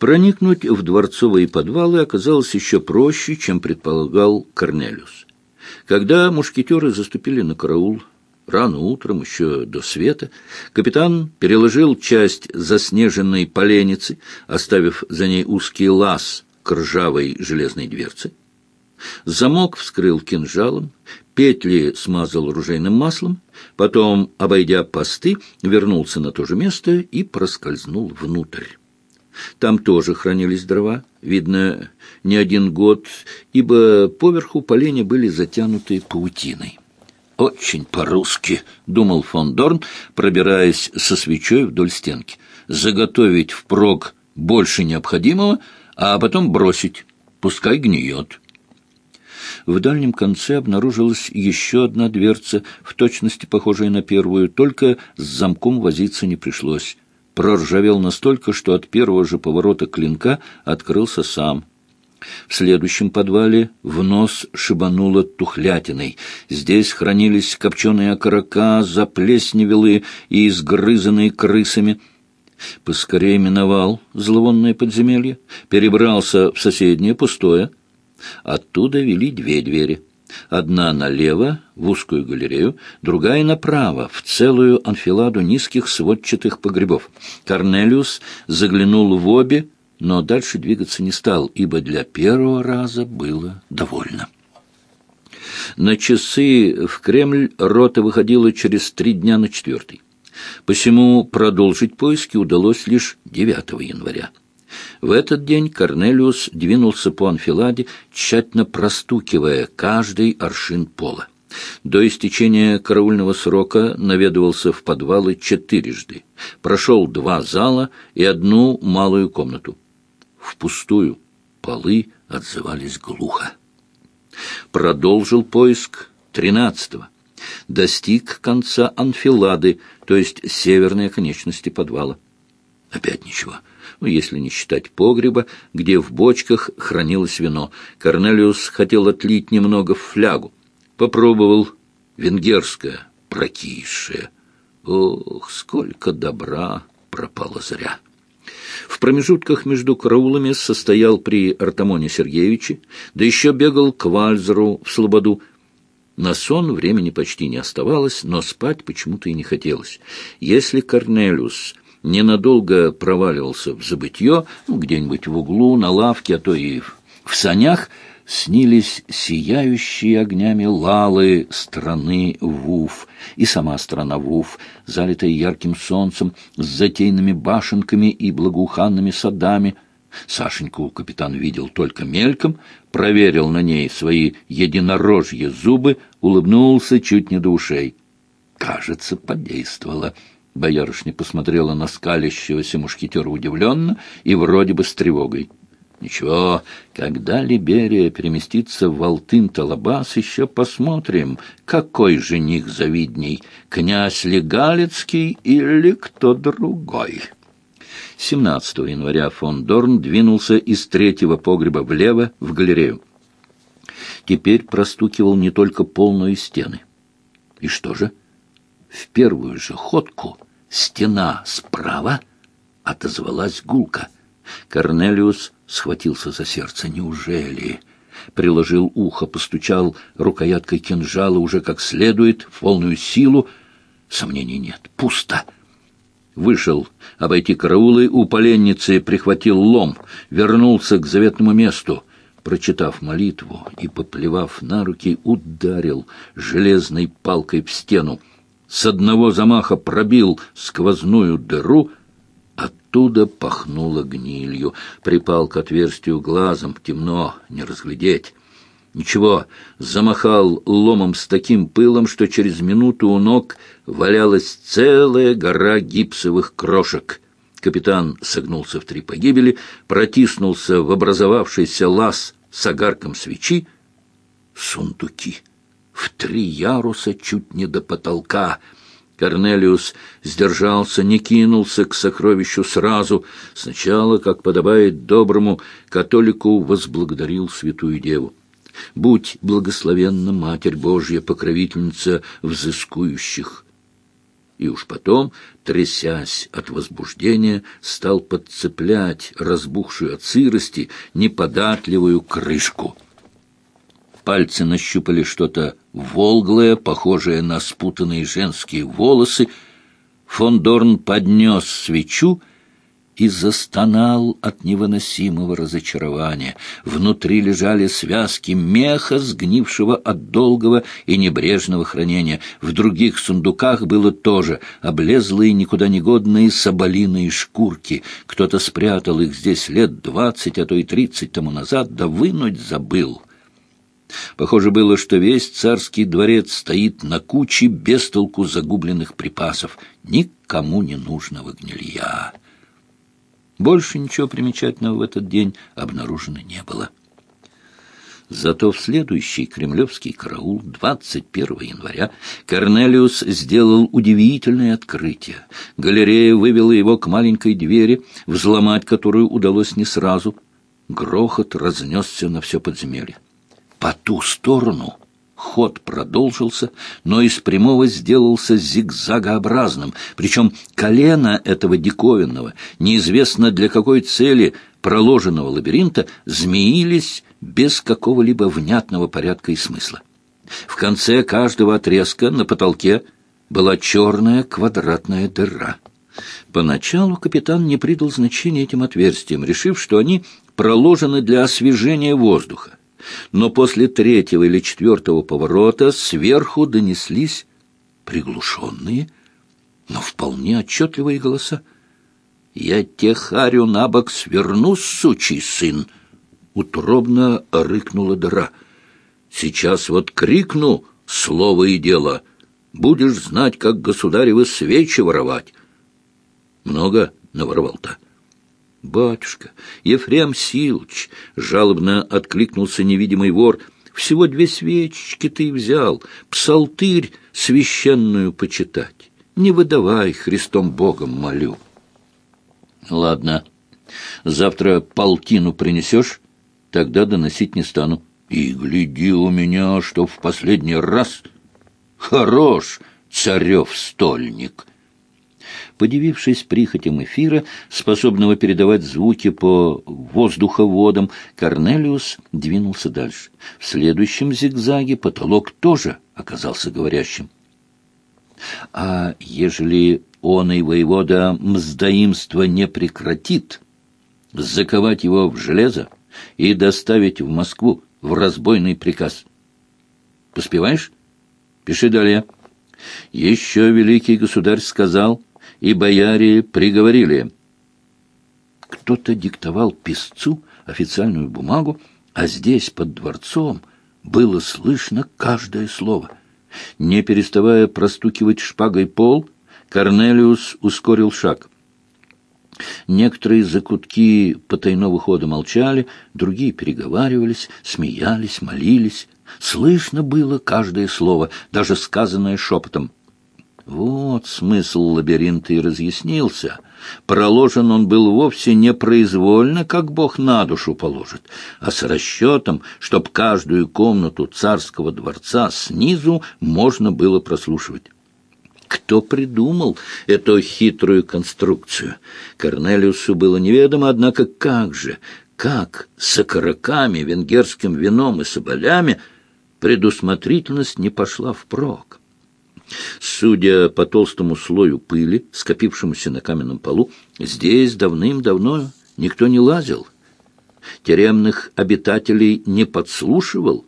Проникнуть в дворцовые подвалы оказалось еще проще, чем предполагал Корнелиус. Когда мушкетеры заступили на караул рано утром, еще до света, капитан переложил часть заснеженной поленницы, оставив за ней узкий лаз к ржавой железной дверце. Замок вскрыл кинжалом, петли смазал ружейным маслом, потом, обойдя посты, вернулся на то же место и проскользнул внутрь. Там тоже хранились дрова, видно, не один год, ибо поверху поленья были затянуты паутиной. «Очень по-русски», — думал фон Дорн, пробираясь со свечой вдоль стенки. «Заготовить впрок больше необходимого, а потом бросить. Пускай гниет». В дальнем конце обнаружилась еще одна дверца, в точности похожая на первую, только с замком возиться не пришлось. Проржавел настолько, что от первого же поворота клинка открылся сам. В следующем подвале в нос шибануло тухлятиной. Здесь хранились копченые окорока, заплесневелые и изгрызанные крысами. Поскорее миновал зловонное подземелье, перебрался в соседнее пустое — Оттуда вели две двери. Одна налево, в узкую галерею, другая направо, в целую анфиладу низких сводчатых погребов. Корнелиус заглянул в обе, но дальше двигаться не стал, ибо для первого раза было довольно. На часы в Кремль рота выходила через три дня на четвертый. Посему продолжить поиски удалось лишь 9 января. В этот день Корнелиус двинулся по анфиладе, тщательно простукивая каждый аршин пола. До истечения караульного срока наведывался в подвалы четырежды. Прошел два зала и одну малую комнату. Впустую полы отзывались глухо. Продолжил поиск тринадцатого. Достиг конца анфилады, то есть северной оконечности подвала. Опять ничего ну, если не считать погреба, где в бочках хранилось вино. Корнелиус хотел отлить немного в флягу. Попробовал венгерское, прокисшее. Ох, сколько добра пропало зря! В промежутках между караулами состоял при Артамоне Сергеевиче, да еще бегал к Вальзеру в Слободу. На сон времени почти не оставалось, но спать почему-то и не хотелось. Если Корнелиус ненадолго проваливался в забытье, ну, где-нибудь в углу, на лавке, а то и в санях, снились сияющие огнями лалы страны Вуф, и сама страна Вуф, залитая ярким солнцем, с затейными башенками и благоуханными садами. Сашеньку капитан видел только мельком, проверил на ней свои единорожьи зубы, улыбнулся чуть не до ушей. Кажется, подействовало. Боярышня посмотрела на скалящегося мушкетера удивленно и вроде бы с тревогой. «Ничего, когда Либерия переместится в Алтын-Талабас, еще посмотрим, какой жених завидней, князь Легалецкий или кто другой». 17 января фон Дорн двинулся из третьего погреба влево в галерею. Теперь простукивал не только пол, но и стены. И что же? В первую же ходку стена справа отозвалась гулко. Корнелиус схватился за сердце. Неужели? Приложил ухо, постучал рукояткой кинжала уже как следует, в полную силу. Сомнений нет. Пусто. Вышел обойти караулы, у поленницы прихватил лом, вернулся к заветному месту. Прочитав молитву и поплевав на руки, ударил железной палкой в стену с одного замаха пробил сквозную дыру, оттуда пахнуло гнилью. Припал к отверстию глазом, темно, не разглядеть. Ничего, замахал ломом с таким пылом, что через минуту у ног валялась целая гора гипсовых крошек. Капитан согнулся в три погибели, протиснулся в образовавшийся лаз с огарком свечи. Сундуки в три яруса чуть не до потолка. Корнелиус сдержался, не кинулся к сокровищу сразу. Сначала, как подобает доброму католику, возблагодарил святую деву. «Будь благословенна, Матерь Божья, покровительница взыскующих!» и уж потом, трясясь от возбуждения, стал подцеплять разбухшую от сырости неподатливую крышку. Пальцы нащупали что-то волглое, похожее на спутанные женские волосы. Фондорн поднес свечу и застонал от невыносимого разочарования. Внутри лежали связки меха, сгнившего от долгого и небрежного хранения. В других сундуках было тоже облезлые, никуда не годные соболиные шкурки. Кто-то спрятал их здесь лет двадцать, а то и тридцать тому назад, да вынуть забыл. Похоже было, что весь царский дворец стоит на куче бестолку загубленных припасов, никому не нужного гнилья. Больше ничего примечательного в этот день обнаружено не было. Зато в следующий кремлевский караул 21 января Корнелиус сделал удивительное открытие. Галерея вывела его к маленькой двери, взломать которую удалось не сразу. Грохот разнесся на все подземелье. По ту сторону Ход продолжился, но из прямого сделался зигзагообразным, причем колено этого диковинного, неизвестно для какой цели проложенного лабиринта, змеились без какого-либо внятного порядка и смысла. В конце каждого отрезка на потолке была черная квадратная дыра. Поначалу капитан не придал значения этим отверстиям, решив, что они проложены для освежения воздуха но после третьего или четвертого поворота сверху донеслись приглушенные, но вполне отчетливые голоса. «Я те харю на бок сверну, сучий сын!» — утробно рыкнула дыра. «Сейчас вот крикну слово и дело. Будешь знать, как государевы свечи воровать». «Много наворовал-то?» «Батюшка, Ефрем Силыч!» — жалобно откликнулся невидимый вор. «Всего две свечки ты взял, псалтырь священную почитать. Не выдавай, Христом Богом молю». «Ладно, завтра полтину принесешь, тогда доносить не стану. И гляди у меня, что в последний раз хорош царев стольник». Подивившись прихотям эфира, способного передавать звуки по воздуховодам, Корнелиус двинулся дальше. В следующем зигзаге потолок тоже оказался говорящим. А ежели он и воевода мздоимство не прекратит, заковать его в железо и доставить в Москву в разбойный приказ. Поспеваешь? Пиши далее. Еще великий государь сказал и бояре приговорили. Кто-то диктовал писцу официальную бумагу, а здесь, под дворцом, было слышно каждое слово. Не переставая простукивать шпагой пол, Корнелиус ускорил шаг. Некоторые закутки потайного хода молчали, другие переговаривались, смеялись, молились. Слышно было каждое слово, даже сказанное шепотом. Вот смысл лабиринта и разъяснился. Проложен он был вовсе не произвольно, как Бог на душу положит, а с расчетом, чтоб каждую комнату царского дворца снизу можно было прослушивать. Кто придумал эту хитрую конструкцию? Корнелиусу было неведомо, однако как же, как с окороками, венгерским вином и соболями предусмотрительность не пошла впрок. Судя по толстому слою пыли, скопившемуся на каменном полу, здесь давным-давно никто не лазил. Тюремных обитателей не подслушивал,